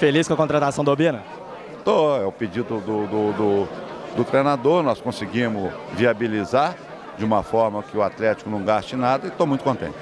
Feliz com a contratação do Bina? Tô, é o pedido do, do, do, do treinador, nós conseguimos viabilizar de uma forma que o Atlético não gaste nada e estou muito contente.